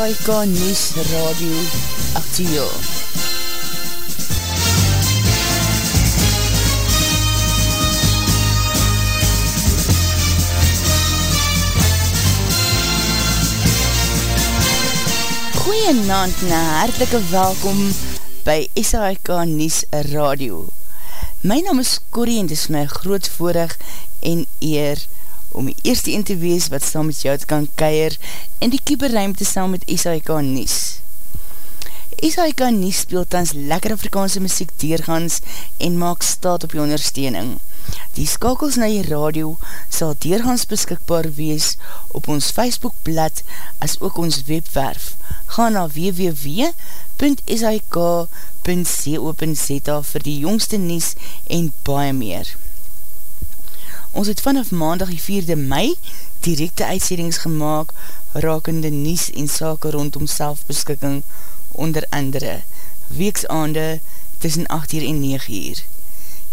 SAIK News Radio Actiel. Goeienavond na hartelike welkom by SAIK News Radio. My naam is Corrie en dis my groot voorig en eer die eerste een te wees wat saam met jou te kan keier en die kieberruimte saam met SAIK Nies. SAIK Nies speel tans lekker Afrikaanse muziek deurgans en maak staat op die ondersteuning. Die skakels na die radio sal deurgans beskikbaar wees op ons Facebookblad as ook ons webwerf. Ga na www.sik.co.za vir die jongste nies en baie meer. Ons het vanaf maandag die 4de mei directe uitsendings gemaakt rakende nies en sake rondom selfbeskikking onder andere weeksaande tussen 8 uur en 9 uur.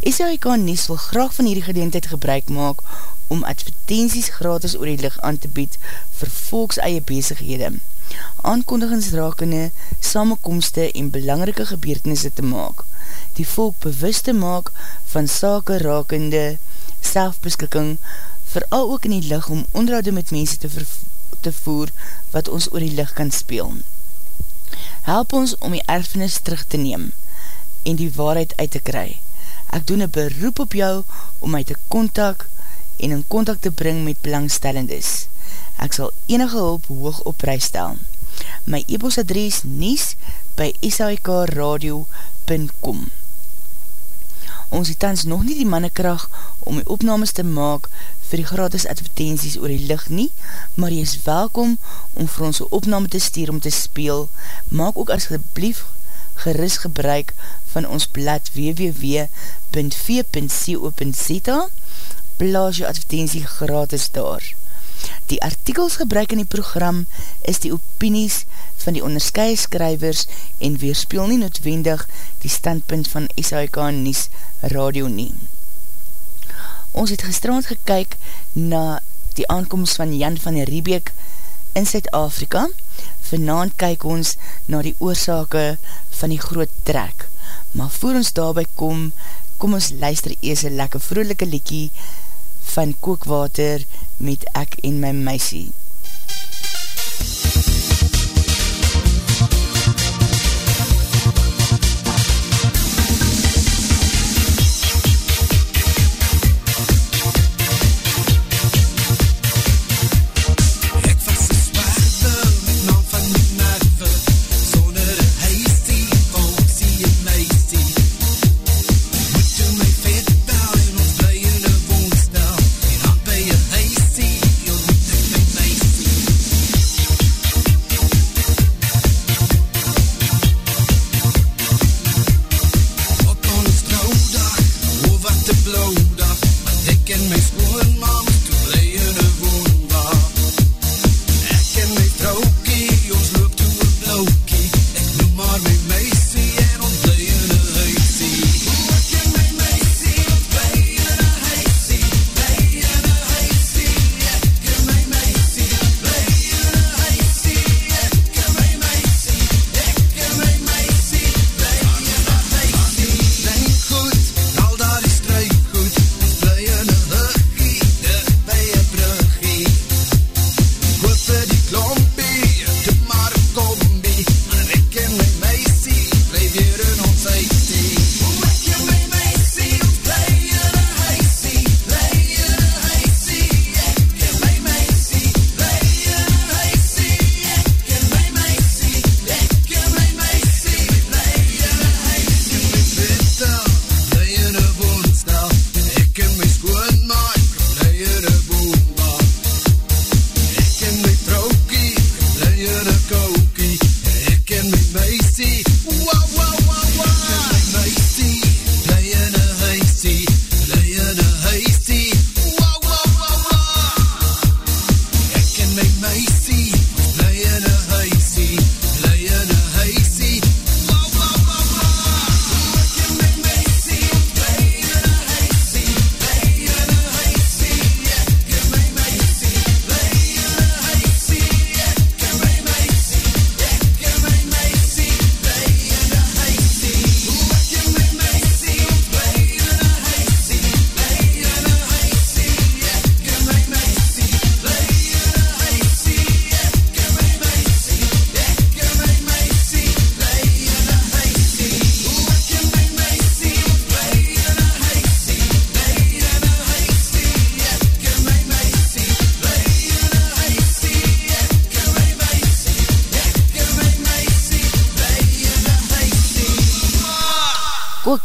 SAIK Nies wil graag van hierdie gedeentheid gebruik maak om advertenties gratis oor die licht aan te bied vir volks eie bezighede, aankondigings rakende, samenkomste en belangrike gebeurtenisse te maak, die volk bewust te maak van sake rakende selfbeskikking, vooral ook in die licht om onderhoud met mense te, te voer wat ons oor die licht kan speel. Help ons om die erfenis terug te neem en die waarheid uit te kry. Ek doen een beroep op jou om my te kontak en in kontak te bring met belangstellendes. Ek sal enige hulp hoog op prijs stel. My e-post adres nies by sikradio.com Ons het tans nog nie die mannekracht om die opnames te maak vir die gratis advertenties oor die licht nie, maar jy is welkom om vir ons opname te stuur om te speel. Maak ook asgeblief geris gebruik van ons blad www.v.co.za Plaas jou advertentie gratis daar. Die artikels gebruik in die program is die opinies van die onderskye skrywers en weerspeel nie noodwendig die standpunt van SHK Nies Radio nie. Ons het gestrand gekyk na die aankomst van Jan van Riebeek in Zuid-Afrika. Vanavond kyk ons na die oorzake van die groot trek. Maar voor ons daarby kom, kom ons luister eers een lekker vroelike liekie van kookwater met ek en my meisie.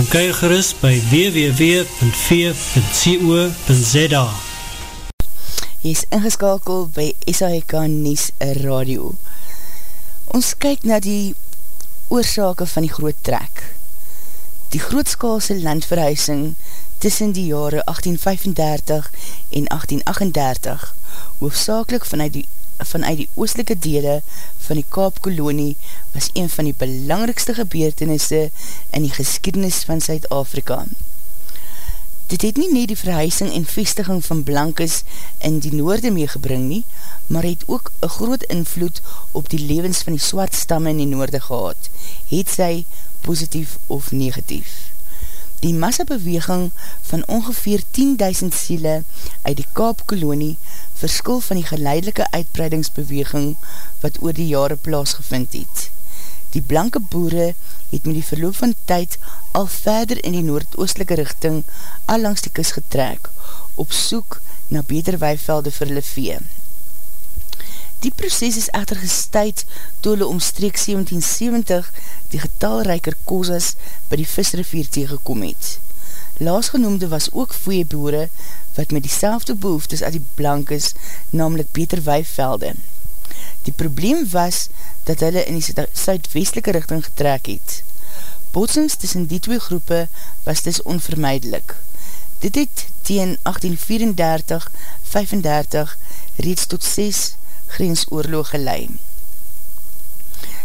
Kom kyk gerust by www.v.co.za Jy is ingeskakel by SIK Nies Radio. Ons kyk na die oorzake van die groot trek. Die grootskaalse landverhuising tussen die jare 1835 en 1838, hoofdzakelik vanuit die, vanuit die oostelike dele van die Kaapkolonie, was een van die belangrikste gebeurtenisse in die geschiedenis van Zuid-Afrika. Dit het nie nie die verhuising en vestiging van Blankes in die noorde meegebring nie, maar het ook een groot invloed op die levens van die swart stamme in die noorde gehad, het sy positief of negatief. Die massabeweging van ongeveer 10.000 siele uit die Kaapkolonie verskil van die geleidelike uitbreidingsbeweging wat oor die jare plaasgevind het. Die blanke boere het met die verloop van tyd al verder in die noordoostelike richting al langs die kus getrek, op soek na beter weivelde vir hulle vee. Die proces is echter gestuid toe hulle omstreek 1770 die getalrijker kozas by die visrivier tegekom het. Laasgenoemde was ook voeieboere wat met die behoeftes as die blankes, namelijk beter weivelde. Die probleem was dat hulle in die suidwestelike richting getrek het. Botsings tussen die twee groepe was dis onvermijdelik. Dit het teen 1834-35 reeds tot 6 grensoorlog gelei.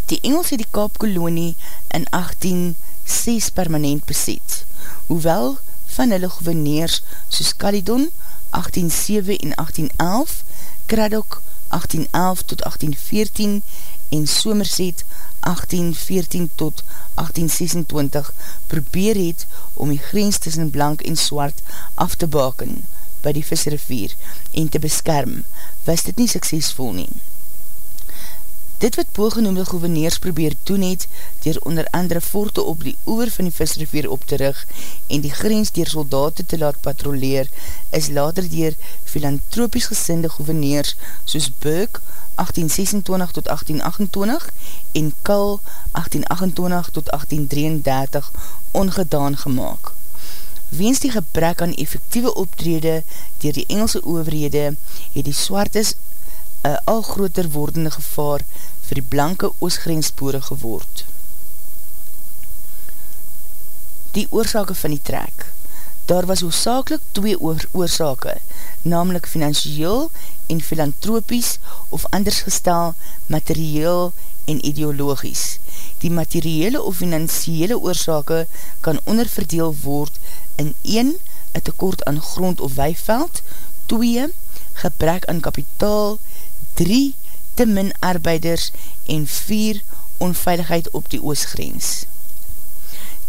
Die Engels het die Kaapkolonie in 1806 permanent beset, hoewel van hulle gouverneurs soos Caledon 1807 en 1811, Craddock 1811 tot 1814 en Somerset 1814 tot 1826 probeer het om die grens tussen blank en swart af te baken by die visrivier en te beskerm, was dit nie suksesvol nie. Dit wat boogenoemde gouverneurs probeer doen het, dier onder andere voorte op die oever van die visrivier op te rig en die grens dier soldaten te laat patroleer, is later dier filantropisch gesinde gouverneurs soos Burke 1826 tot 1828 en Kul 1828 tot 1833 ongedaan gemaakt. Weens die gebrek aan effectieve optrede dier die Engelse overhede, het die swartes een al groter wordende gevaar vir die blanke oosgrensboere geword. Die oorzake van die trek Daar was oorzakelijk twee oor oorzake, namelijk financieel en filantropies of anders gestel materieel en ideologisch. Die materiële of financiële oorzake kan onderverdeel word in 1, een tekort aan grond of weiveld, 2, gebrek aan kapitaal, 3, te min arbeiders. En 4, onveiligheid op die oosgrens.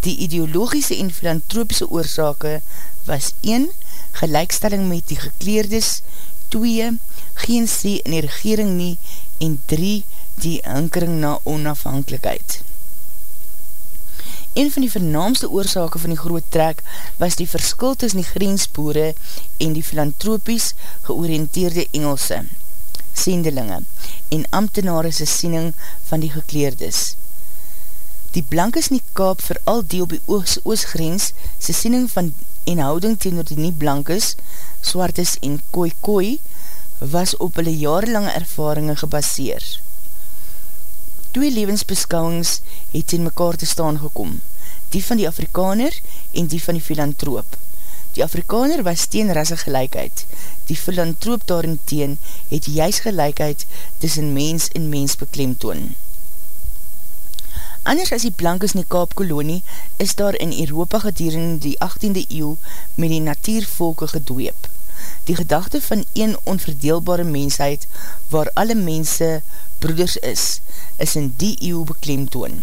Die ideologische en filantropische oorzake was 1, gelijkstelling met die gekleerdes, 2, geen sê in die regering nie, en 3, die hinkering na onafhankelijkheid. Een van die vernaamste oorzake van die groot trek was die verskil tussen die grensboere en die filantropies georiënteerde Engelse, sendelinge en ambtenarese siening van die gekleerdes. Die blankes in die kaap vooral die op die oos, oosgrens sy siening van en houding teenoor die nie blankes, swartes en koi, was op hulle jarelange ervaringe gebaseer twee levensbeskouwings het in mekaar te staan gekom. die van die Afrikaner en die van die filantroop. Die Afrikaner was teen rasse gelijkheid, die filantroop daarin teen het juist gelijkheid tussen mens en mens beklemtoon. Anders as die blankes in die Kaapkolonie, is daar in Europa gedurende die 18e eeuw met die natuurvolke gedweep. Die gedachte van een onverdeelbare mensheid, waar alle mense broeders is, is in die eeuw beklemtoon.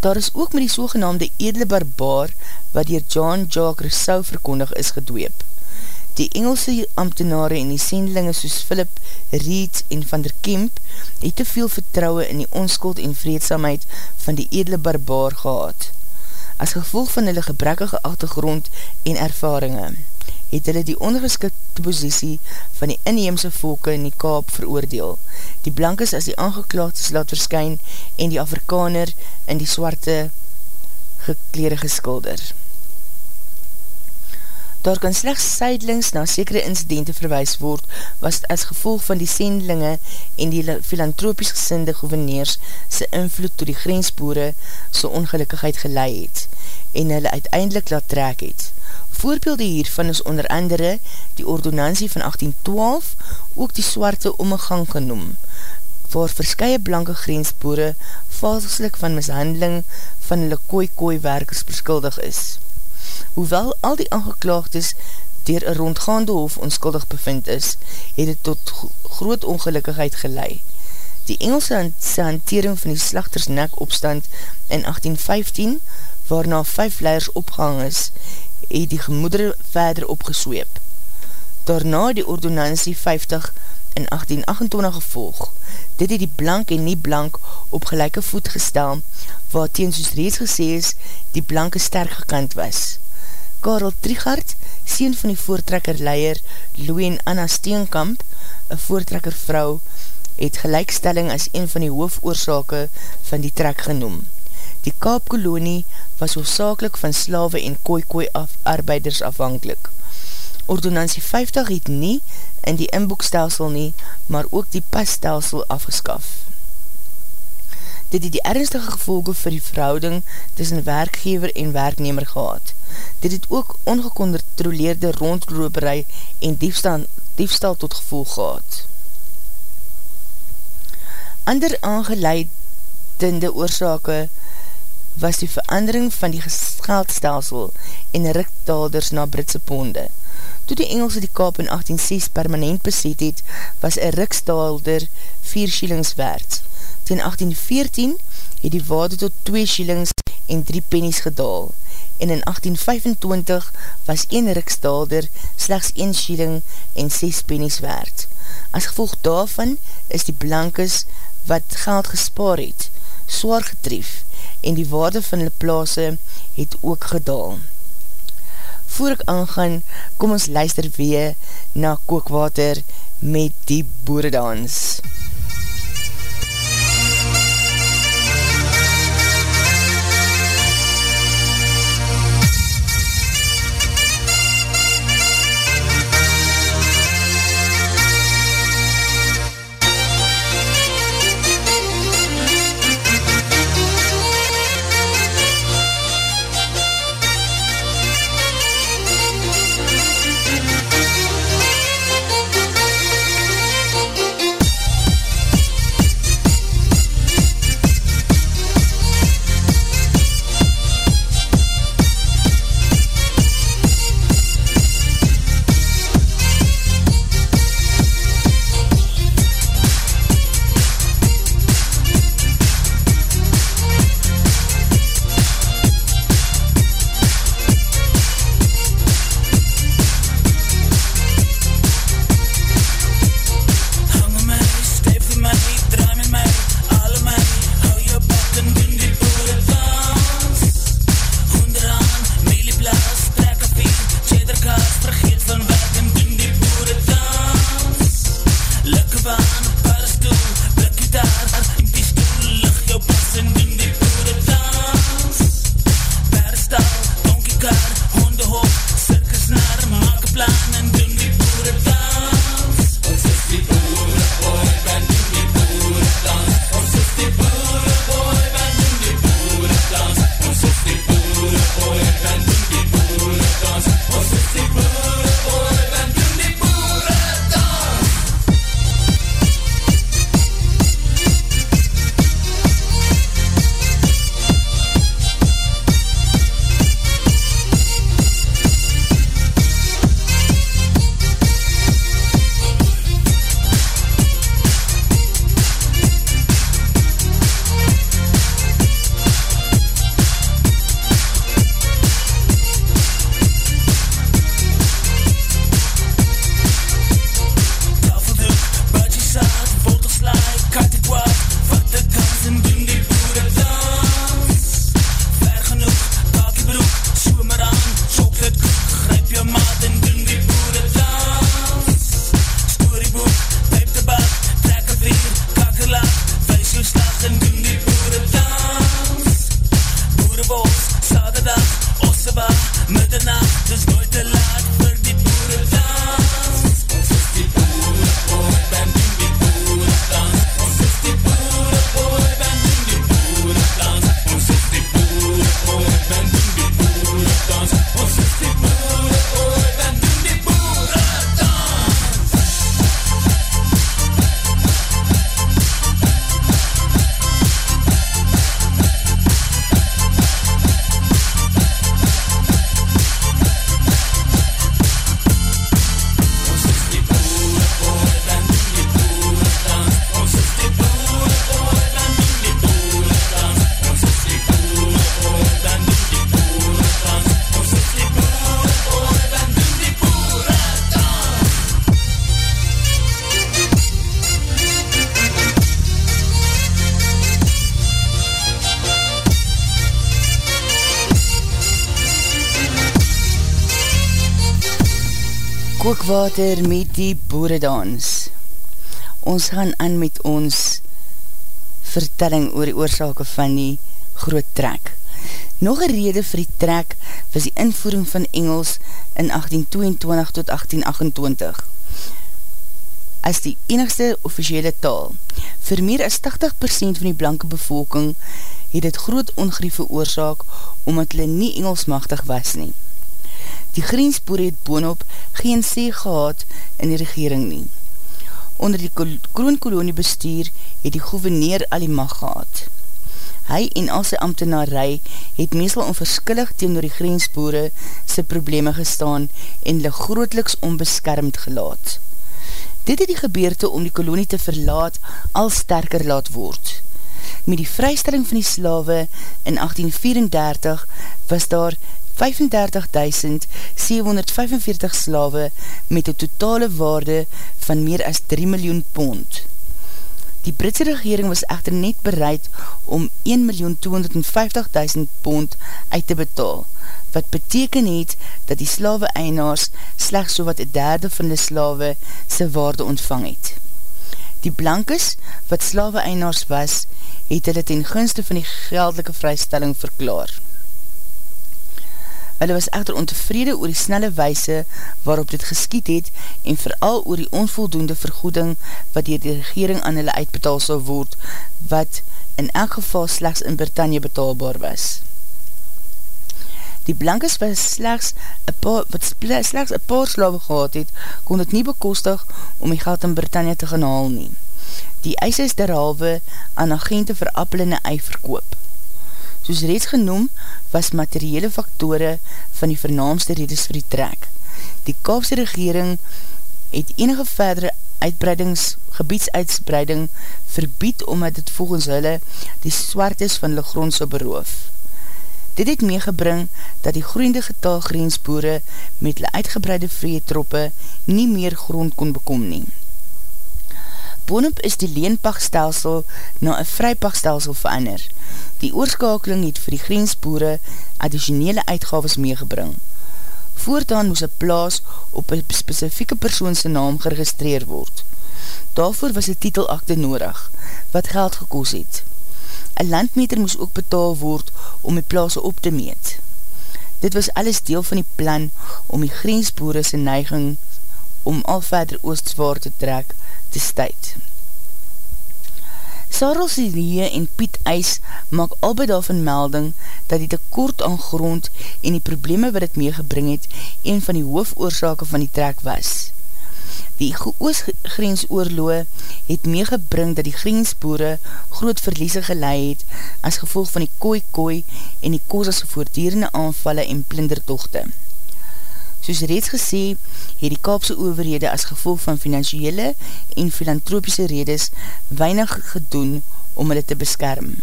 Daar is ook met die sogenaamde edele barbaar, wat dier John Jacques Rousseau verkondig is gedweep. Die Engelse ambtenare en die sendelinge soos Philip Reed en Van der Kemp het te veel vertrouwe in die onskuld en vreedsamheid van die edele barbaar gehad. As gevolg van hulle gebrekkige achtergrond en ervaringe, het hulle die ondergeskikte posiesie van die inheemse volke in die kaap veroordeel. Die blankes as die aangeklaagdes laat verskyn en die Afrikaner in die swarte gekleerige skulder. Daar kan slechts seidelings na sekere incidente verwijs word, was as gevolg van die sendelinge en die filantropies gesinde gouverneurs sy invloed toe die grensboere so ongelukkigheid gelei het en hulle uiteindelik laat trek het. Voorbeelde hiervan is onder andere die ordonansie van 1812, ook die swarte omgang genoem, waar verskye blanke grensboere valslik van mishandeling van hulle kooi-kooi werkers beskuldig is hoewel al die aangeklaagdes dier een rondgaande hof onskuldig bevind is, het het tot groot ongelukkigheid gelei. Die Engelse hantering van die slachtersnek opstand in 1815, waarna vijf leiders opgehang is, het die gemoedere verder opgesweep. Daarna die ordonantie 50 in 1828 gevolg. Dit het die blank en nie blank op gelijke voet gestel, waar teen soos reeds gesê is, die blanke sterk gekant was. Karel Trigard, sien van die voortrekker leier Louis en Anna Steenkamp, een voortrekker vrou, het gelijkstelling as een van die hoofoorzake van die trek genoem. Die Kaapkolonie was hoofdzakelik van slawe en kooi-kooi af, arbeiders afhankelijk. Ordonantie 50 het nie in die inboekstelsel nie, maar ook die passtelsel afgeskaf. Dit het die ernstige gevolge vir die verhouding tussen werkgever en werknemer gehad. Dit het ook ongekontroleerde rondroeperij en diefstal, diefstal tot gevolg gehad. Ander aangeleidende oorzake was die verandering van die geldstelsel en riktalders na Britse ponde. Toe die Engelse die kaap in 1806 permanent beset het, was een rikstalder 4 shillings waard. Ten 1814 het die waarde tot 2 shillings en 3 pennies gedaal en in 1825 was 1 riksdaalder slechts 1 shilling en 6 pennies waard. As gevolg daarvan is die blankes wat geld gespaar het, zwaar getref en die waarde van die plaase het ook gedaal. Voor ek aangaan, kom ons luister weer na kookwater met die boeredans. MUZIEK kookwater met die boeredans. Ons gaan aan met ons vertelling oor die oorzake van die groot trek. Nog een rede vir die trek was die invoering van Engels in 1822 tot 1828 as die enigste officiële taal. Vir meer as 80% van die blanke bevolking het het groot ongrieve oorzaak omdat hulle nie Engelsmachtig was nie. Die grensboer het boonop geen sê gehad in die regering nie. Onder die kroonkolonie bestuur het die gouverneur al die mag gehad. Hy en al sy ambtenarij het meestal onverskillig teen door die grensboere sy probleme gestaan en hulle grootliks onbeskermd gelaat. Dit het die gebeurte om die kolonie te verlaat al sterker laat word. Met die vrystelling van die slawe in 1834 was daar 35.745 slawe met een totale waarde van meer as 3 miljoen pond. Die Britse regering was echter net bereid om 1.250.000 pond uit te betaal, wat beteken het dat die slawe einaars slechts so wat een derde van die slawe sy waarde ontvang het. Die blankes, wat slawe einaars was, het hulle ten gunste van die geldelike vrystelling verklaar. Hulle was echter ontevrede oor die snelle weise waarop dit geskiet het en vooral oor die onvoldoende vergoeding wat die, die regering aan hulle uitbetaal sal word, wat in elk geval slechts in Britannia betaalbaar was. Die blankes was slechts a paar, wat slechts een paar slawe gehad het, kon het nie bekostig om die geld in Britannia te gaan haal nie. Die eis is derhalwe aan agente vir appel en ei verkoop. Soos reeds genoem, was materiële faktore van die vernaamste redes vir die trek. Die Kaapse regering het enige verdere uitbreidings, gebiedsuitsbreiding verbied omdat het volgens hulle die swaartes van hulle grond so beroof. Dit het meegebring dat die groeiende getal grensboere met hulle uitgebreide vrije troppe nie meer grond kon bekom neem. Boonop is die leenpachtstelsel na een vrypachtstelsel verander. Die oorskakeling het vir die grensboere additionele uitgaves meegebring. Voortaan moes een plaas op een specifieke persoonse naam geregistreer word. Daarvoor was die titelakte nodig, wat geld gekoos het. Een landmeter moes ook betaal word om die plaas op te meet. Dit was alles deel van die plan om die grensboere sy neiging om al verder oostswaar te trek te stuit. Sarel Silie en Piet Eis maak albei daarvan melding dat die tekort aan grond en die probleme wat het meegebring het een van die hoofoorzake van die trek was. Die oosgrensoorloe het meegebring dat die grensboere groot verliese geleid het as gevolg van die kooi-kooi en die koos as gevoordierende aanvalle en plindertochte. Soos reeds gesê, het die Kaapse overhede as gevolg van financiële en filantropiese redes weinig gedoen om hulle te beskerm.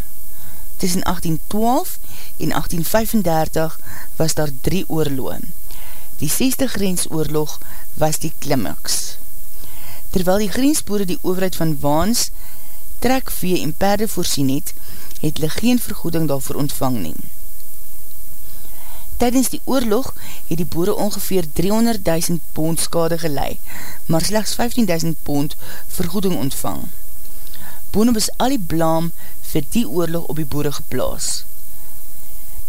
Tussen 1812 en 1835 was daar drie oorloon. Die 60 grensoorlog was die klimmaks. Terwyl die grensboere die overheid van Waans trek, vee en perde voorsien het, het hulle geen vergoeding daarvoor ontvang neem. Tijdens die oorlog het die boere ongeveer 300.000 pond skade gelei, maar slechts 15.000 pond vergoeding ontvang. Boonop is al die blaam vir die oorlog op die boere geplaas.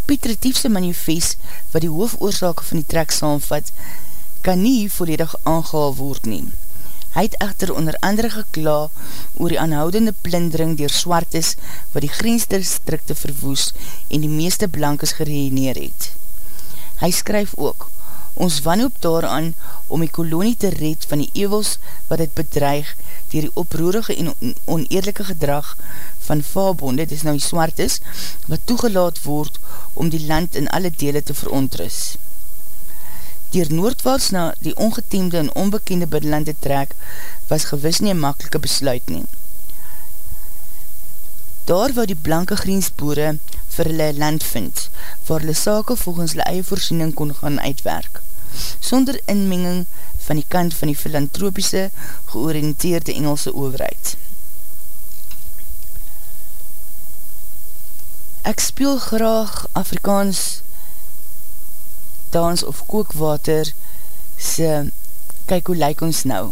Piet Retiefse manifest, wat die hoofoorzaak van die trek saamvat, kan nie volledig aangehaal word neem. Hy het echter onder andere gekla oor die aanhoudende plindering dier swartes wat die grensdistrikte verwoes en die meeste blankes gereëneer het. Hy skryf ook, ons wanhoop daaraan om die kolonie te red van die evels wat het bedreig dier die oproerige en oneerlijke gedrag van vaabonde, dis nou die swartes, wat toegelaat word om die land in alle dele te verontris dier noordwaarts na die ongeteemde en onbekende binnenlande trek, was gewis nie een makkelike besluit nie. Daar waar die blanke grensboere vir hulle land vind, waar hulle sake volgens hulle eie voorsiening kon gaan uitwerk, sonder inmenging van die kant van die filantropiese georiënteerde Engelse overheid. Ek speel graag Afrikaans dans of kookwater se kyk hoe lyk ons nou.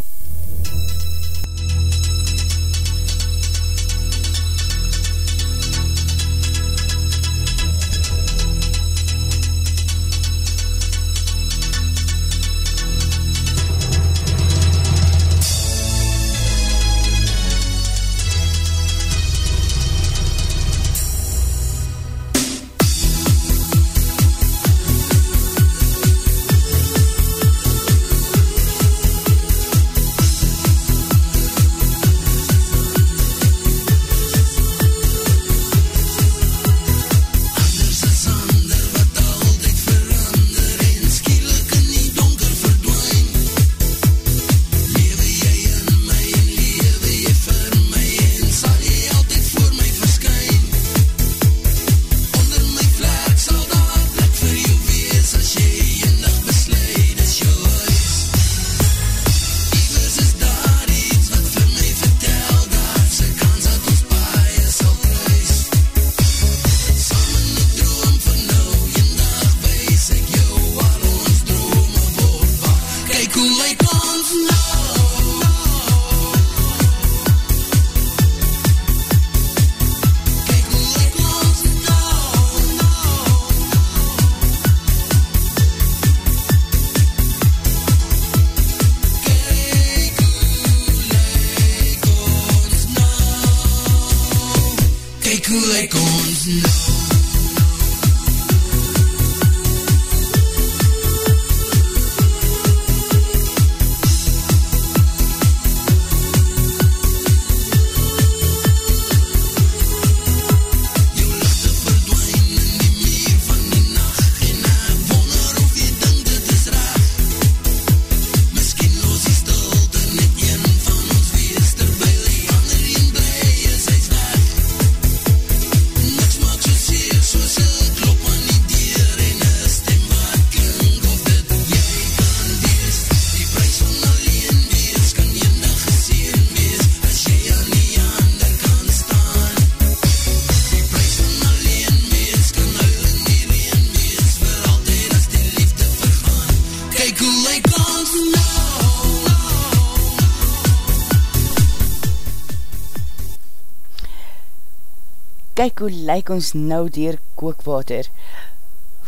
Kyk hoe lyk ons nou dier kookwater.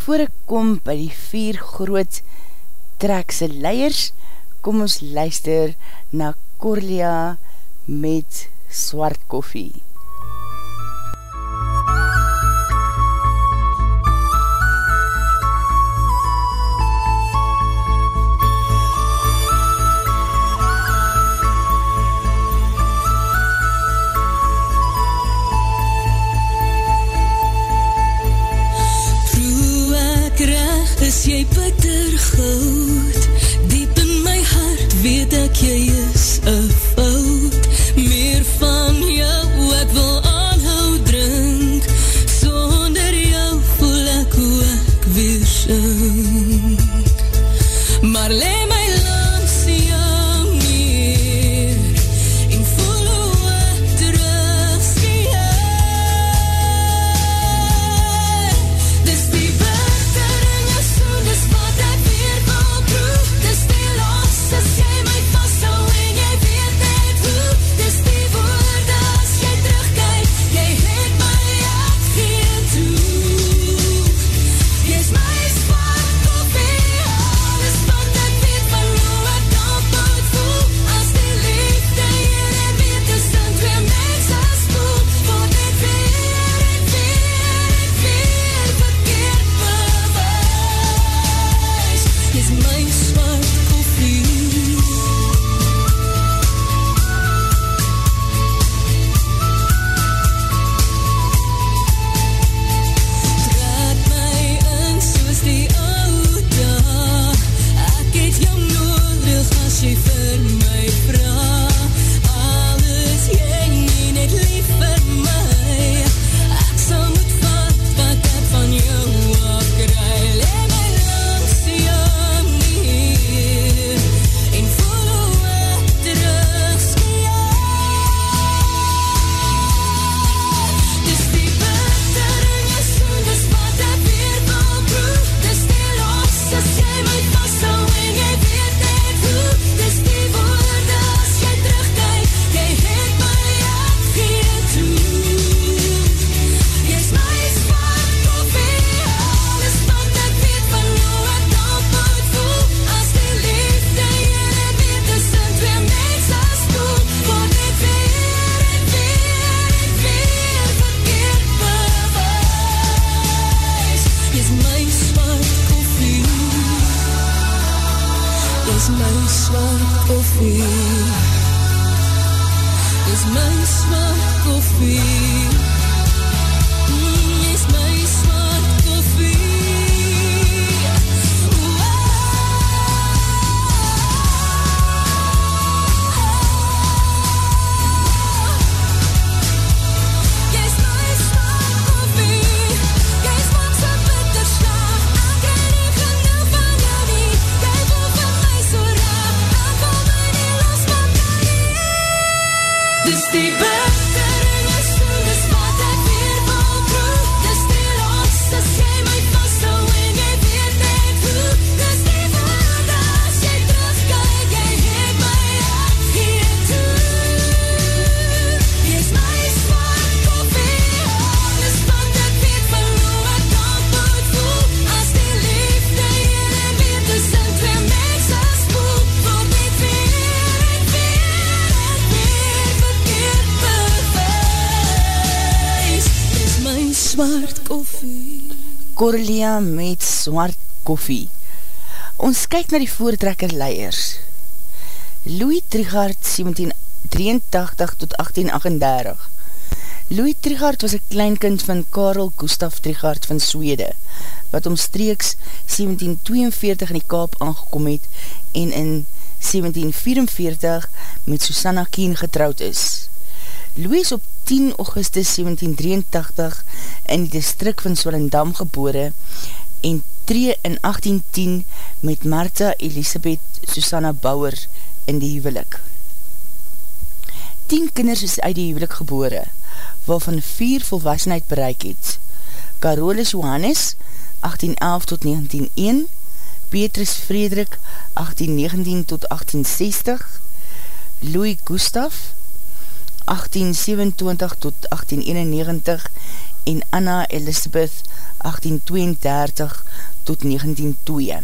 Voor ek kom by die vier groot trekse leiers, kom ons luister na Corlia met swart koffie. Corlia met Swart Koffie. Ons kyk na die voortrekker leiers. Louis Trigard 1783 tot 1838 Louis Trigard was een kleinkind van Karel Gustaf Trigard van Swede, wat omstreeks 1742 in die Kaap aangekom het en in 1744 met Susanna Kien getrouwd is. Louis is op 10 augustus 1783 in die distrik van Swellendam gebore en tree in 1810 met Martha Elisabeth Susanna Bauer in die huwelik. 10 kinders is uit die huwelik gebore, waarvan 4 volwassenheid bereik het. Carolus Johannes, 1811 tot 1901, Petrus Frederik, 1819 tot 1860, Louis Gustaf, 1827 tot 1891 en Anna Elizabeth 1832 tot 1902.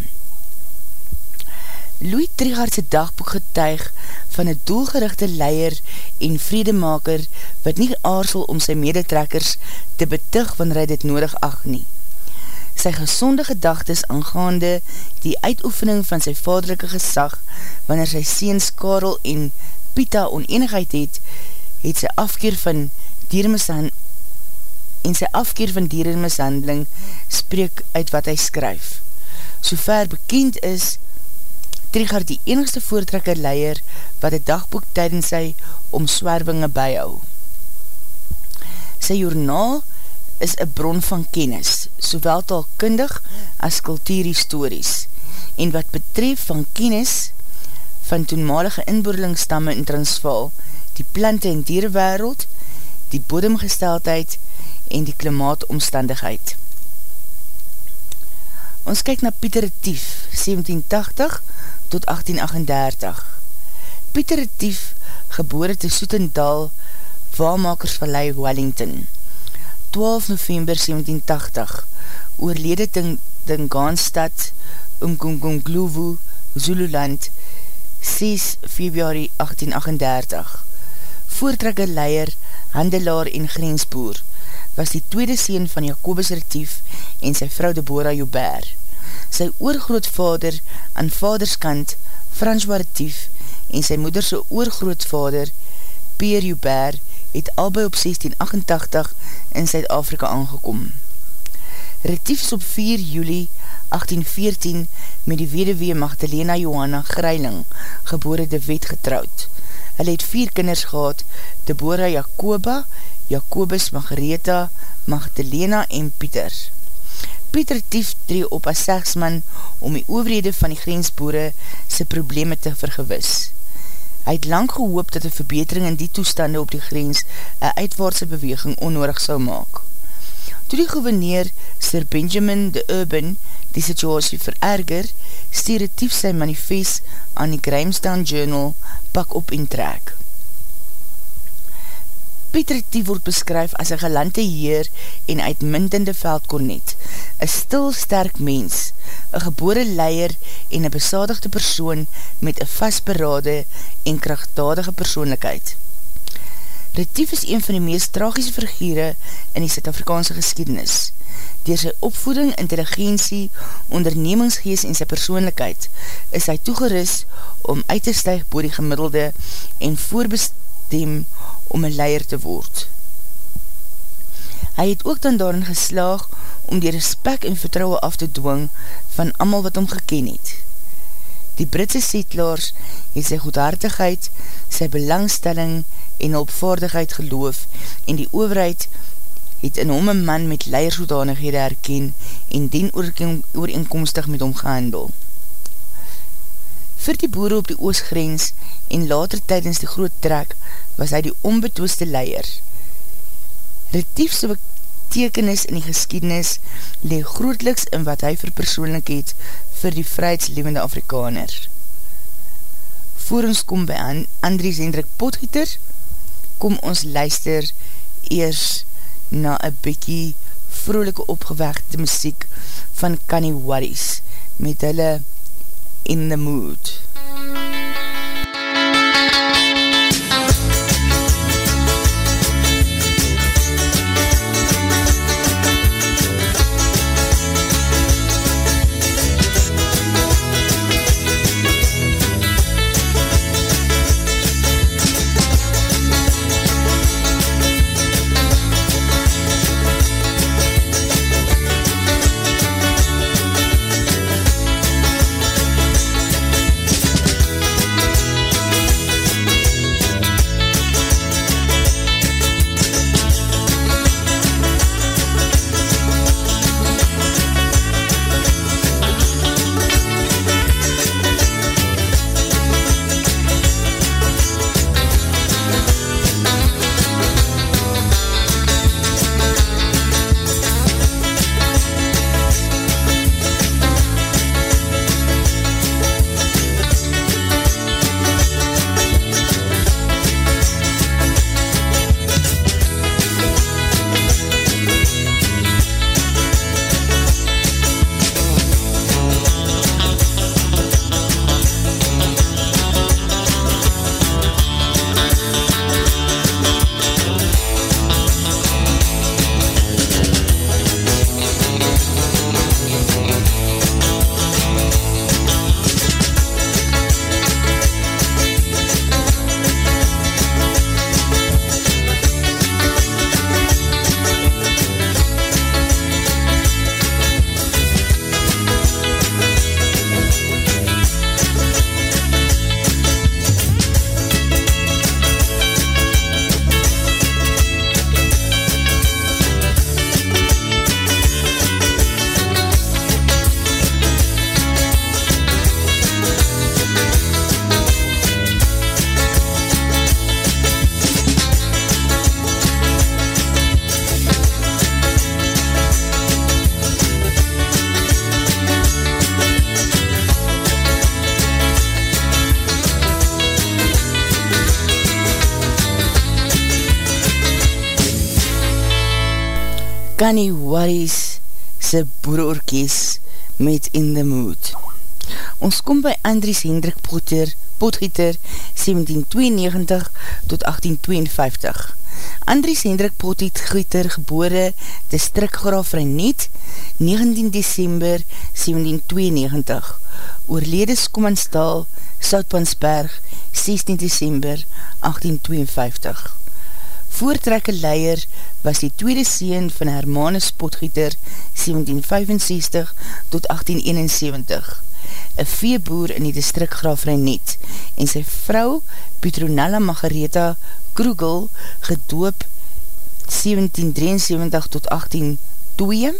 Louis Trigardse dagboek getuig van een doelgerichte leier en vredemaker wat nie aarsel om sy medetrekkers te betug wanneer hy dit nodig ag nie. Sy gezonde gedagtes aangaande die uitoefening van sy vaderlijke gesag wanneer sy seens Karel en Pita oneenigheid het, het sy afkeer van dierenmishandeling en sy afkeer van dierenmishandeling spreek uit wat hy skryf. So ver bekend is, Trigard die enigste voortrekker leier wat die dagboek tydens sy omswervinge bijhou. Sy journaal is een bron van kennis, sowel taalkundig as kultuurhistories, en wat betref van kennis van toenmalige inboorlingsstamme in Transvaal, die plante en dierwereld, die bodemgesteldheid en die klimaatomstandigheid. Ons kyk na Pieter Retief, 1780 tot 1838. Pieter Retief, gebore te Soetendal, Waalmakersvallei, Wellington. 12 november 1780, oorlede ten Dingaanstad, Umkongongluwu, Zululand, 6 februari 1838 voortrekker leier, handelaar en grensboer, was die tweede seen van Jacobus Retief en sy vrou Deborah Joubert. Sy oorgrootvader aan vaderskant, François Retief, en sy moederse oorgrootvader, Pierre Joubert, het albei op 1688 in Zuid-Afrika aangekom. Retief is op 4 juli 1814 met die wederwee Magdalena Johanna Greiling, gebore de wet getrouwd. Hulle het vier kinders gehad, Deborah Jacoba, Jacobus Margaretha, Magdalena en Pieter. Pieter tief tree op as seksman om die overhede van die grensboere sy probleme te vergewis. Hy het lang gehoop dat die verbetering in die toestande op die grens een uitwaardse beweging onnodig sou maak. Toe die gouverneur Sir Benjamin de Urban die situasie vererger, stuur het tief sy manifest aan die Grahamstown Journal pak op en trek. Pieter Tief word beskryf as een galante heer en uitmindende veldkornet, een stil sterk mens, een gebore leier en een besadigde persoon met een vastberade en krachtdadige persoonlikheid. Retief is een van die meest tragische vergiere in die Zuid-Afrikaanse geschiedenis. Door sy opvoeding, intelligentie, ondernemingsgees en sy persoonlijkheid is hy toegeris om uit te stuig boor die gemiddelde en voorbestem om een leier te word. Hy het ook dan daarin geslaag om die respect en vertrouwe af te dwing van amal wat hom geken het. Die Britse setlaars het sy goedhartigheid, sy belangstelling en opvaardigheid geloof en die overheid het in hom een man met leiershoedanighede herken en dien ooreenkomstig met hom gehandel. Vir die boere op die oosgrens en later tydens die groot trek was hy die onbetwiste leier. Retiefse betekenis in die geskiednis leeg grootliks in wat hy verpersoonlik het vir die vrijheidslevende Afrikaner. Voor ons kom by Andries Hendrik Potgieter, kom ons luister eers na een bykie vrolike opgewekte muziek van Kanye Warris met hulle In The Mood. Kanye Warris se boerorkies met In The Mood. Ons kom by Andries Hendrik Potter, Potgieter 1792 tot 1852. Andries Hendrik Potgieter gebore distrik Graaf Reinet 19 december 1792. Oorledes Komanstal, Soutpansberg 16 december 1852 voortrekke leier was die tweede seen van Hermanus Potgieter 1765 tot 1871, een veeboer in die distrik Graaf Reinet en sy vrou Petronella Margaretha Krugel gedoop 1773 tot 1802.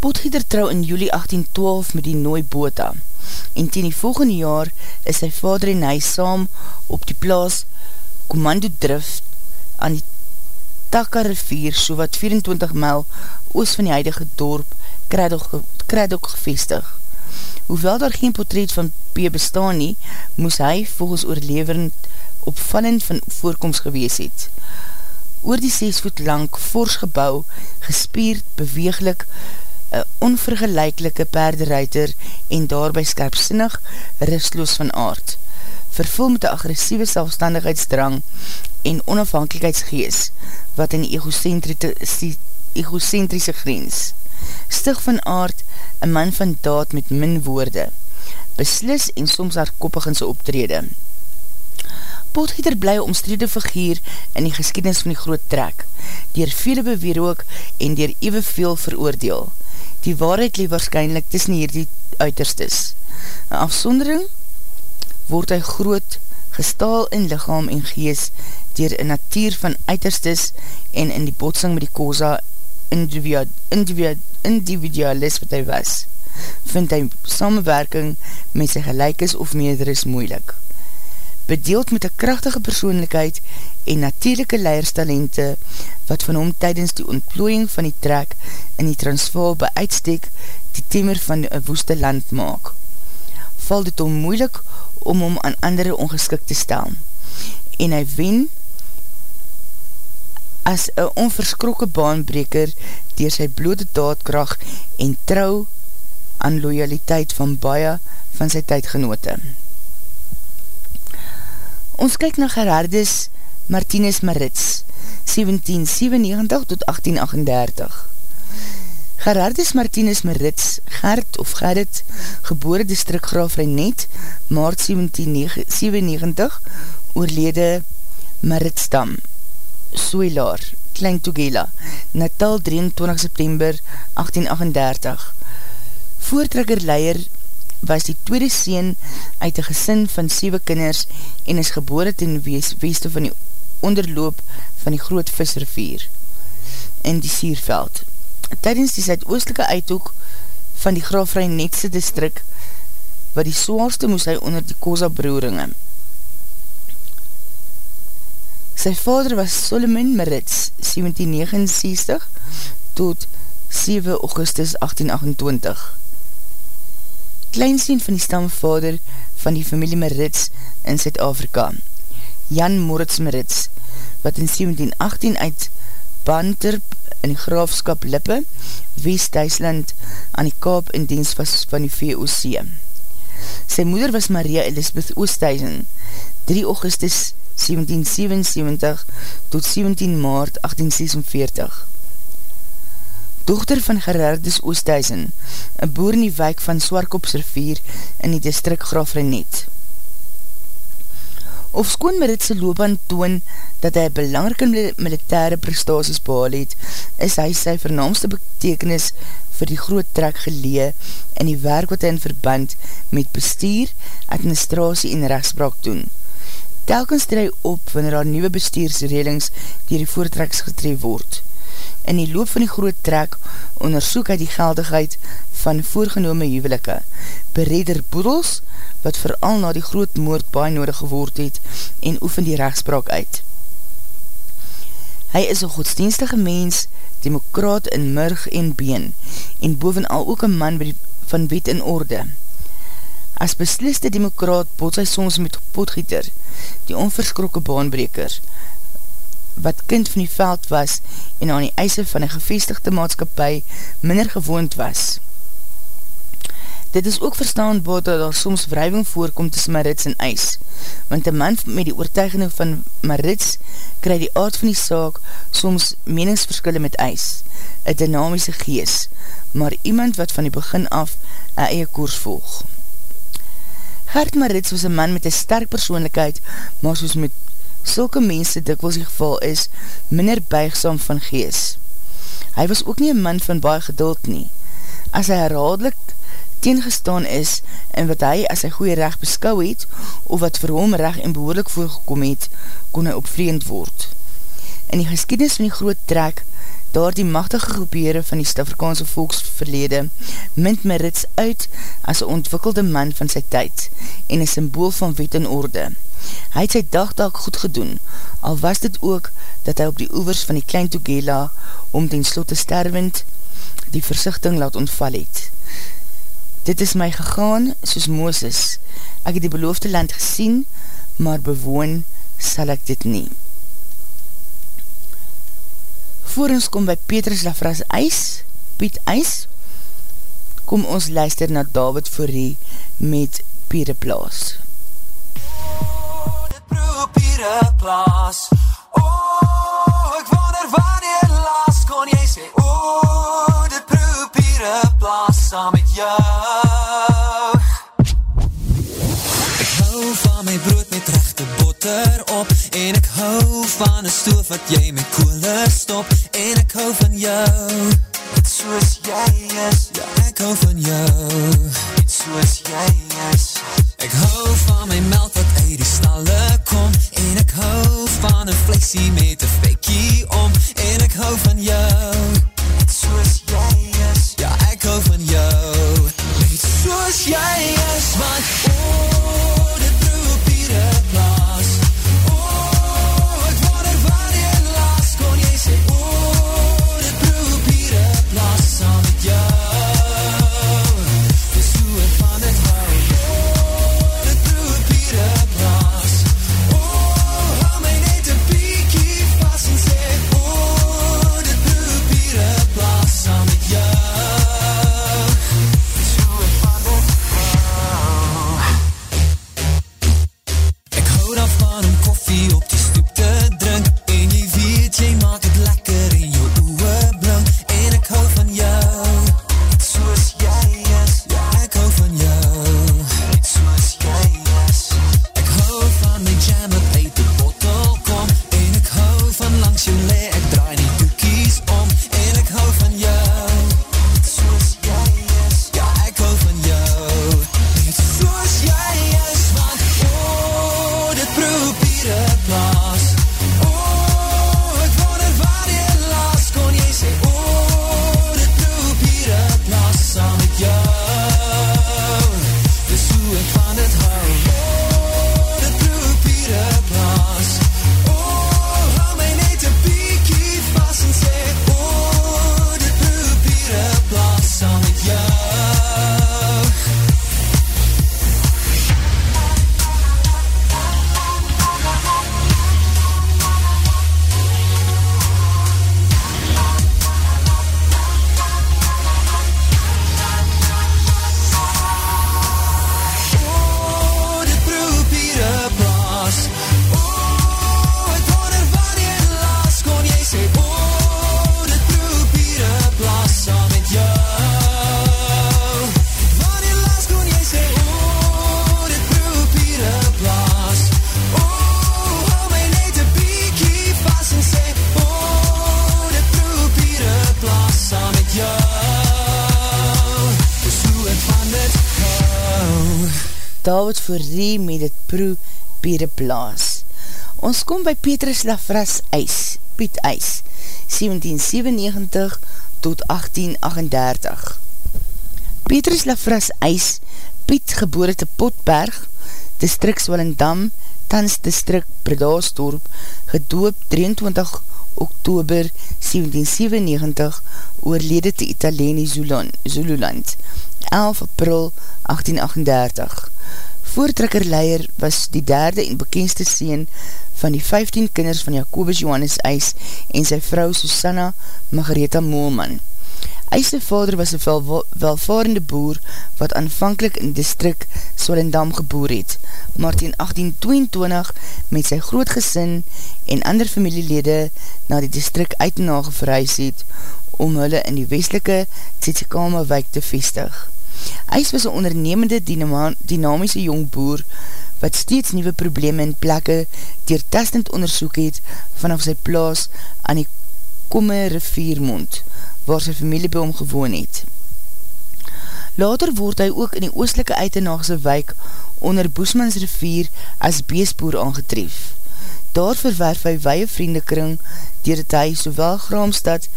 Potgieter trou in juli 1812 met die Nooi Bota en ten die volgende jaar is sy vader en hy saam op die plaas Commando Drift aan die Taka rivier so wat 24 mijl oos van die huidige dorp Kredok gevestig. Hoewel daar geen portret van P. bestaan nie, moes hy volgens oorleverend opvallend van voorkomst gewees het. Oor die 6 voet lang, fors gebouw, gespierd, beweeglik, een onvergelijkelike paarderuiter en daarby skerpsinnig, rustloos van aard vervul met die agressieve selfstandigheidsdrang en onafhankelijkheidsgees, wat in die egocentrische grens. Stig van aard, een man van daad met min woorde, beslis en soms hardkoppig in sy optrede. Potgieter bly omstrede figuur in die geskiednis van die groot trek, dier vele beweer ook en dier ewe veel veroordeel. Die waarheid lie waarschijnlijk tussen hierdie uiterstes. Een afsondering word hy groot, gestaal in lichaam en gees dier een natuur van uiterstes en in die botsing met die koza individualist wat hy was, vind hy samenwerking met sy gelijkes of meerderis moeilik bedeeld met een krachtige persoonlijkheid en natuurlijke leierstalente wat van hom tydens die ontplooiing van die trek in die transvaal beuitstek die temer van die woeste land maak. Val dit om moeilik om hom aan andere ongeskik te stel. En hy wen as een onverskrokke baanbreker dier sy blote daadkracht en trouw aan loyaliteit van baie van sy tydgenote. Ons kyk na Gerardus Martinez Maritz, 1797 tot 1838. Gerardus Martinez Maritz, Gert of Gerrit, geboore distrikgraaf Reinet, maart 1797, oorlede Maritsdam, Soelaar, Klein Tugela, Natal 23 september 1838. Voortrekker leier was die tweede seen uit die gesin van 7 kinders en is gebore ten weste van die onderloop van die groot visrivier in die Sierveld. Tijdens die zuidoostelike uithoek van die graafrij netse distrik wat die soarste moes hy onder die Koza broeringe. Sy vader was Solomon Maritz 1769 tot 7 augustus 1828 kleinsteen van die stamvader van die familie Maritz in Zuid-Afrika, Jan Moritz Maritz, wat in 1718 uit Banterp in die graafskap Lippe, West-Duitsland aan die Kaap in dienst was van die VOC. Sy moeder was Maria Elisabeth Oosthuizen, 3 augustus 1777 tot 17 maart 1846 dochter van Gerardus Oosthuizen, een boer in die wijk van Swarkopsrivier in die distrik Graf Renet. Of skoon Maritse loopbaan toon dat hy belangrike militaire prestaties behaal het, is hy sy vernaamste betekenis vir die groot trek gelee in die werk wat hy in verband met bestuur, administratie en rechtspraak doen. Telkens draai op wanneer daar nieuwe bestuursredings dier die voortreks getref word. In die loop van die groot trek onderzoek hy die geldigheid van voorgenome huwelike, bereder boedels, wat vooral na die groot moord baie nodig geword het en oefen die rechtspraak uit. Hy is een godsdienstige mens, demokraat in murg en been, en bovenal ook een man van wet en orde. As besliste demokraat bots hy soms met potgieter, die onverskrokke baanbreker, wat kind van die veld was en aan die eise van een gevestigde maatskapie minder gewoond was. Dit is ook verstaanbaar dat daar soms wrijving voorkom tussen Marits en ijs, want die man met die oortuiging van Marits krij die aard van die saak soms meningsverskille met ijs, een dynamische gees, maar iemand wat van die begin af een eie koers volg. Gert Marits was een man met een sterk persoonlijkheid, maar soos met sulke mense dikwels die geval is, minder buigsam van gees. Hy was ook nie een man van baie geduld nie. As hy herhaaldelik teengestaan is en wat hy as hy goeie recht beskou het, of wat vir hom recht en behoorlik voorgekom het, kon hy opvreend word. In die geskiednis van die groot trek, daar die machtige groepere van die Stavrikaanse volksverlede, mint Marits uit as een ontwikkelde man van sy tyd en een symbool van wet en orde. Hy het sy dagdag goed gedoen, al was dit ook dat hy op die oevers van die klein Tugela om ten slotte sterwend die versichting laat ontval het. Dit is my gegaan soos Mooses. Ek het die beloofde land gesien, maar bewoon sal ek dit nie. Voor ons kom by Petrus Lafras Eis, Piet Eis, kom ons luister na David Fourie met Pereplaas. MUZIEK piere plaas O, oh, ek wonder wanneer laas kon jy sê O, oh, dit proe piere plaas saam met jou Ek hou van my brood met rechte botter op. En ek hou van een stoof wat jy met koole stop. En ek hou van jou. Net soos jy is. Ja, ek hou van jou. Net soos jy is. Ek hou van my melk wat uit die stalle kom En ek hou van een vleesie met een spekkie om. En ek hou van jou. Net soos jy is. Ja, ek hou van jou. Net soos jy is. Want David Fourie met het proe Pere Plaas. Ons kom by Petrus Lafras Eis, Piet Eis, 1797 tot 1838. Petrus Lafras Eis, Piet geboore te Potberg, distrik Swellendam, tans distrik Bredasdorp, gedoop 23 oktober 1797, oorlede te Italieni Zululand, 11 april 1838. Voortrekkerleier was die derde en bekendste seen van die 15 kinders van Jacobus Johannes Eis en sy vrou Susanna Margaretha Moelman. Eise vader was een wel, welvarende boer wat aanvankelijk in distrik Swellendam geboor het, maar in 1822 met sy groot gesin en ander familielede na die distrik Uitenage verhuis het om hulle in die westelike Tsetsikama wijk te vestig. Eis was een ondernemende dynamische jong boer wat steeds nieuwe probleme en plekke dier testend onderzoek het vanaf sy plaas aan die Komme riviermond waar sy familie by hom gewoon het. Later word hy ook in die oostelike uitenaagse wijk onder Boesmans rivier as beesboer aangetref. Daar verwerf hy weie vriendekring dier hy sowel Graamstad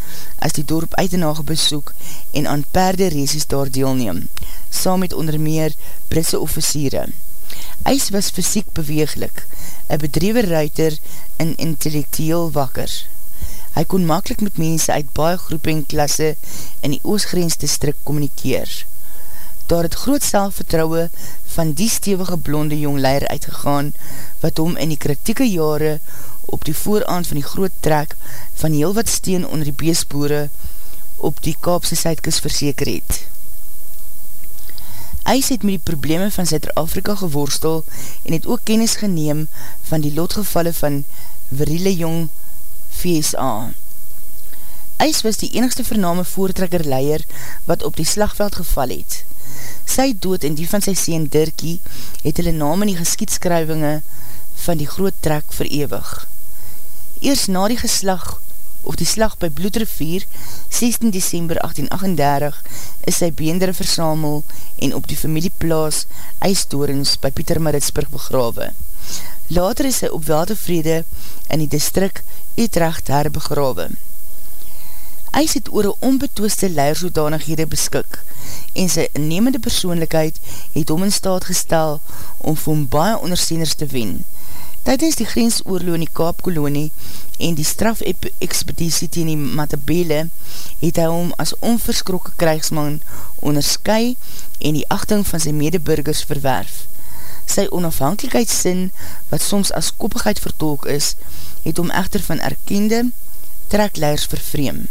as die dorp uitenaag besoek en aan perde reesies daar deelneem, saam met onder meer Britse officiere. Eis was fysiek beweeglik, een bedrewe ruiter en intellectueel wakker. Hy kon makkelijk met mense uit baie groep en klasse in die oosgrensdistrik communikeer. Daar het groot selfvertrouwe van die stevige blonde jong leier uitgegaan, wat hom in die kritieke jare op die vooraand van die groot trek van heel wat steen onder die beesboere op die Kaapse Suidkus verseker het. Eis het met die probleme van Zuid-Afrika geworstel en het ook kennis geneem van die lotgevalle van Veriele Jong VSA. Eis was die enigste vername voortrekker leier wat op die slagveld geval het. Sy dood en die van sy sien Dirkie het hulle naam in die geskietskrywinge van die groot trek verewig. Eers na die geslag of die slag by Bloedrivier 16 december 1838 is sy beendere versamel en op die familieplaas IJstorens by Pieter Maritsburg begrawe. Later is hy op weltevrede in die distrik Utrecht herbegrawe. Eis het oor een onbetwiste leiersoedanighede beskik en sy innemende persoonlikheid het om in staat gestel om hom baie ondersteuners te wen. Tydens die grensoorloo in die Kaapkolonie en die straf-expeditie teen die Matabele het hy hom as onverskrokke krijgsman onderskui en die achting van sy medeburgers verwerf. Sy onafhankelijkheidssin, wat soms as koppigheid vertolk is, het hom echter van erkende trekleiders vervreem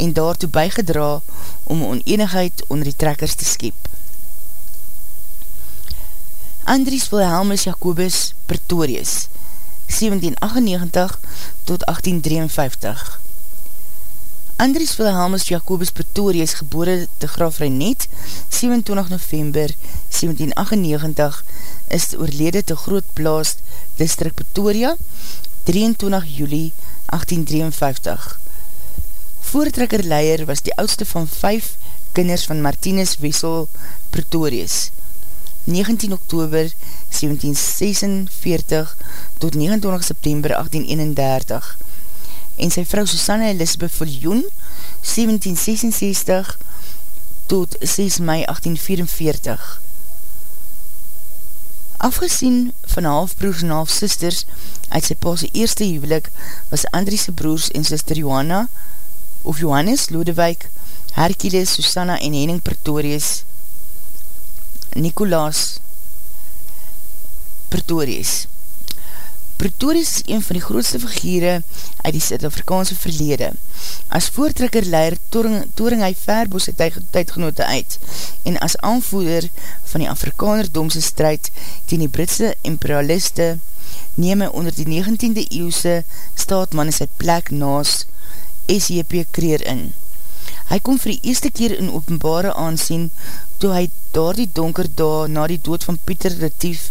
en daartoe bygedra om oneenigheid onder die trekkers te skep. Andries Wilhelmus Jacobus Pretorius 1798 tot 1853 Andries Wilhelmus Jacobus Pretorius gebore te Graf Reinet 27 november 1798 is oorlede te Grootblaast District Pretoria 23 juli 1853 Voortrekker leier was die oudste van vijf kinders van Martinus Wessel Pretorius. 19 oktober 1746 tot 29 september 1831 en sy vrou Susanne Elisabeth Viljoen 1766 tot 6 mei 1844 Afgesien van halfbroers en halfsisters uit sy paase eerste huwelik was Andriese broers en sister Johanna of Johannes, Lodewijk, Hercules, Susanna en Henning Pretorius, Nicolaas Pretorius. Pretorius is een van die grootste figure uit die Zuid-Afrikaanse verlede. As voortrekker leier toring, toring hy verboos sy tydgenote uit en as aanvoerder van die Afrikanerdomse strijd teen die Britse imperialiste neem hy onder die 19e eeuwse staatman in sy plek naas SJP kreer in. Hy kom vir die eerste keer in openbare aansien toe hy daar die donker da na die dood van Pieter Retief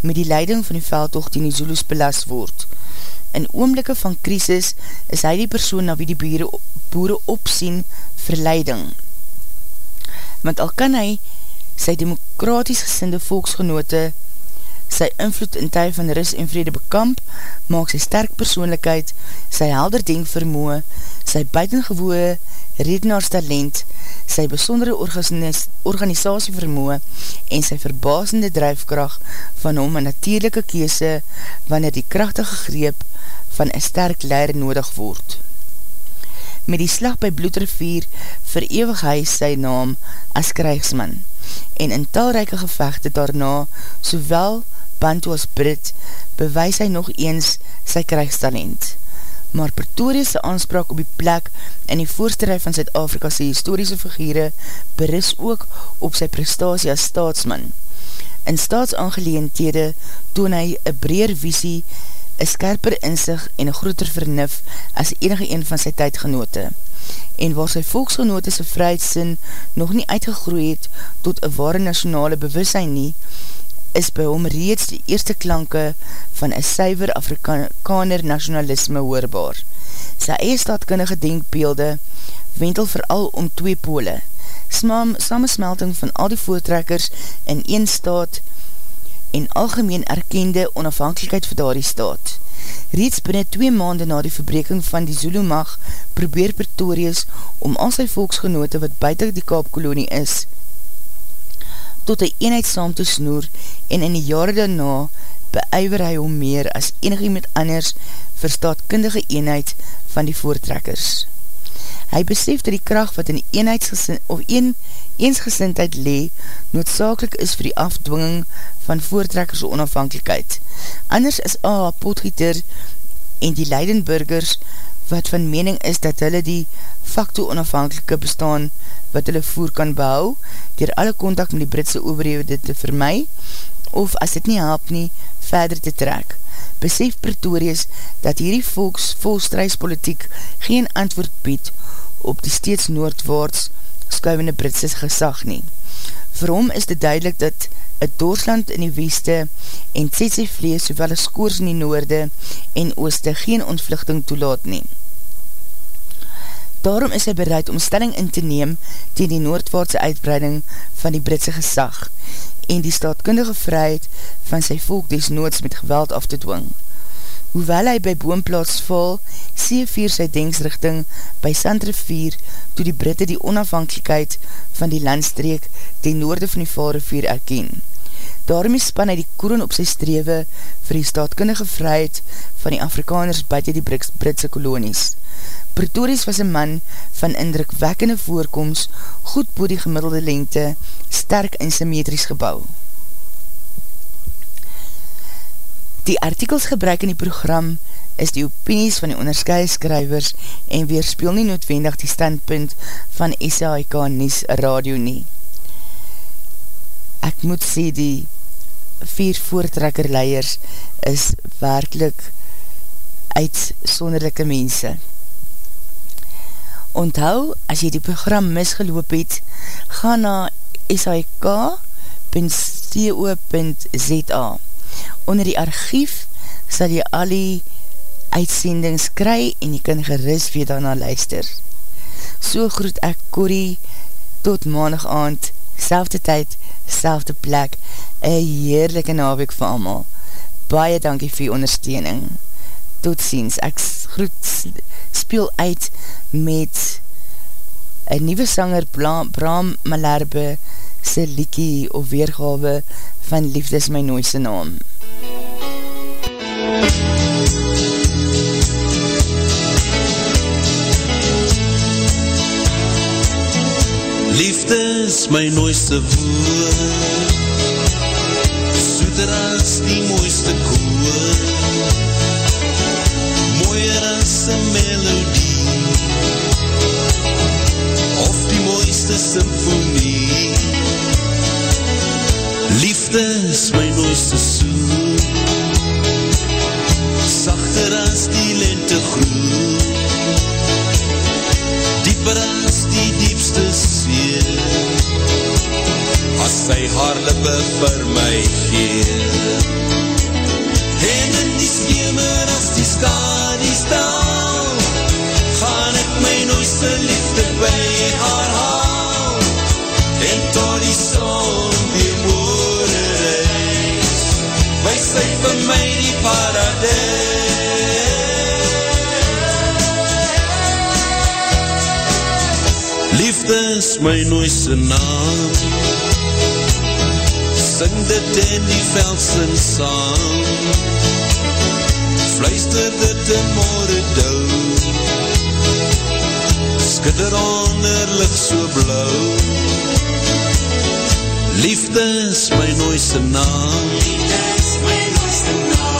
met die leiding van die veldtocht in die Zulus belast word. In oomlikke van krisis is hy die persoon na wie die boere, boere opsien verleiding. Want al kan hy sy demokraties gesinde volksgenote sy invloed in tyd van ris en vrede bekamp, maak sy sterk persoonlikheid, sy helder denkvermoe, sy buitengewoe redenaarstalent, sy besondere organis organisatievermoe en sy verbasende drijfkracht van hom een natuurlijke kese wanneer die krachtige greep van een sterk leider nodig word. Met die slag by Bloedrivier verewig hy sy naam as krijgsman en in talrijke gevechte daarna sowel Bantu as Brit, bewys hy nog eens sy krijgstalent. Maar Pretorius' aanspraak op die plek in die voorste rij van Zuid-Afrika's historische figure beris ook op sy prestatie as staatsman. In staatsaangeleenthede toon hy een breer visie, een skerper inzicht en een groter vernuf as enige een van sy tydgenote. En waar sy volksgenote sy vryheidsin nog nie uitgegroeid het tot een ware nationale bewussein nie, is by hom reeds die eerste klanke van een syver Afrikaner nationalisme hoorbaar. Sy eie staatkundige denkbeelde wentel vooral om twee pole, samensmelting van al die voortrekkers in een staat en algemeen erkende onafhankelijkheid vir daar die staat. Reeds binnen twee maanden na die verbreking van die Zulu-mag probeer Pretorius om al sy volksgenote wat buiten die Kaapkolonie is, tot een eenheid saam te snoer en in die jare daarna beuiver hy om meer as enig iemand anders verstaatkundige eenheid van die voortrekkers. Hy besef dat die kracht wat in die eenheidsgesind of een, eensgesindheid lee noodzakelik is vir die afdwinging van voortrekkers onafhankelijkheid. Anders is A. Potgieter en die Leidenburgers wat van mening is dat hulle die facto onafhankelike bestaan wat hulle voer kan behou, dier alle contact met die Britse overhede te vermy, of as dit nie help nie, verder te trek. Besef Pretorius dat hierdie volks volstrijspolitiek geen antwoord bied op die steeds noordwaarts skuivende Britse gesag nie. Vir hom is dit duidelik dat het Doorsland in die weste en Tsetse vlees sowel as koers in die noorde en ooste geen ontvluchting toelaat nie. Daarom is hy bereid om stelling in te neem tegen die noordwaartse uitbreiding van die Britse gesag en die staatkundige vryheid van sy volk des noods met geweld af te dwing. Hoewel hy by boomplaats val, sê vier sy denksrichting by Sandrivier toe die Britte die onafhankelijkheid van die landstreek ten noorde van die Vaalrivier erken. Daarmee span hy die koren op sy strewe vir die staatkundige vryheid van die Afrikaners buiten die Britse kolonies. Pretorius was een man van indrukwekkende voorkomst, goed boe die gemiddelde lengte, sterk en symmetries gebouw. Die artikels gebruik in die program is die opinies van die onderscheide skrywers en weerspeel nie noodwendig die standpunt van SAIK Nies Radio nie. Ek moet sê die vier voortrekkerleiers is werkelijk uitsonderlijke mense. Onthou, as jy die program misgeloop het, ga na sik.co.za Onder die archief sal jy al die uitsendings kry en jy kan geris weer daarna luister. So groet ek Corrie tot maandag aand, selfde tyd, selfde plek, een heerlijke naweek vir allemaal. Baie dankie vir jy ondersteuning tot ziens. Ek groet speel uit met een nieuwe sanger Bram Malerbe sy liekie of weergawe van Liefdes my nooise naam. Liefde is my nooiste woord. Soeter as die mooiste koor. Mooier as een melodie. Of die mooiste symfonie. Liefde is my nooiste soe sachter as die lente sy haar lippe vir my gee. En in die skemer as die skadie staan Gaan ek my nooiste liefde by haar haal. En tot die son weer moore reis Wees sy vir my die paradijs Liefde is my nooiste naam Sing dit in die veldsing saam Fluister dit in morgen dou. Skidder onder licht so blauw Liefde is my nooiste naam.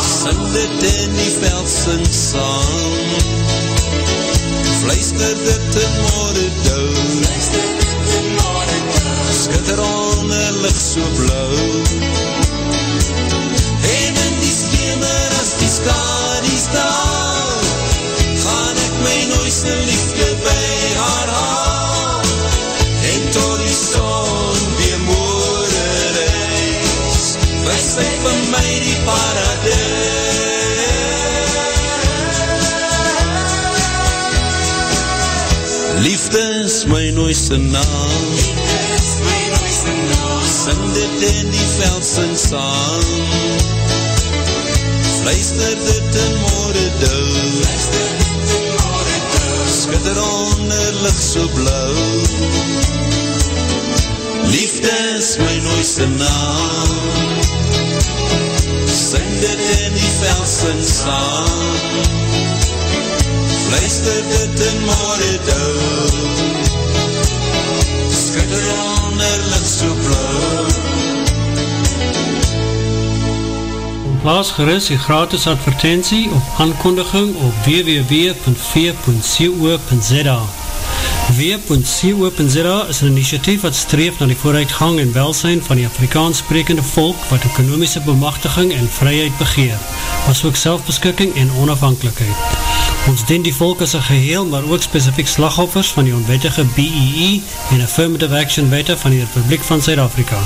Sing dit in die veldsing saam Fluister dit in morgen dou. Fluister Skitter onder licht so blauw En in die skemer as die skadies daal Gaan ek my nooiste liefde by haar haal. En tot die son weer moore reis Wees sy vir my die paradijs Liefde is my nooiste naam. Sing dit in die veldsing saam. Fluister dit in morgen dou. Skitter onder licht so blauw Liefde is my nooiste naam. Sing dit in die veldsing saam. Fluister dit in morgen dou. Skitter onder so blauw Plaas gerust die gratis advertentie op aankondiging op www.v.co.za W.co.za is een initiatief wat streef na die vooruitgang en welsijn van die Afrikaans sprekende volk wat ekonomische bemachtiging en vryheid begeer, as ook selfbeskikking en onafhankelijkheid. Ons dien die volk as een geheel, maar ook specifiek slagoffers van die onwettige BEE e en Affirmative Action Wette van die Republiek van Zuid-Afrika.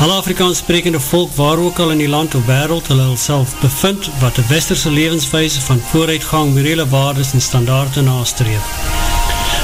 Alle Afrikaans sprekende volk waar ook al in die land of wereld hulle self bevind wat de westerse levenswijze van vooruitgang, morele waardes en standaarde nastreef.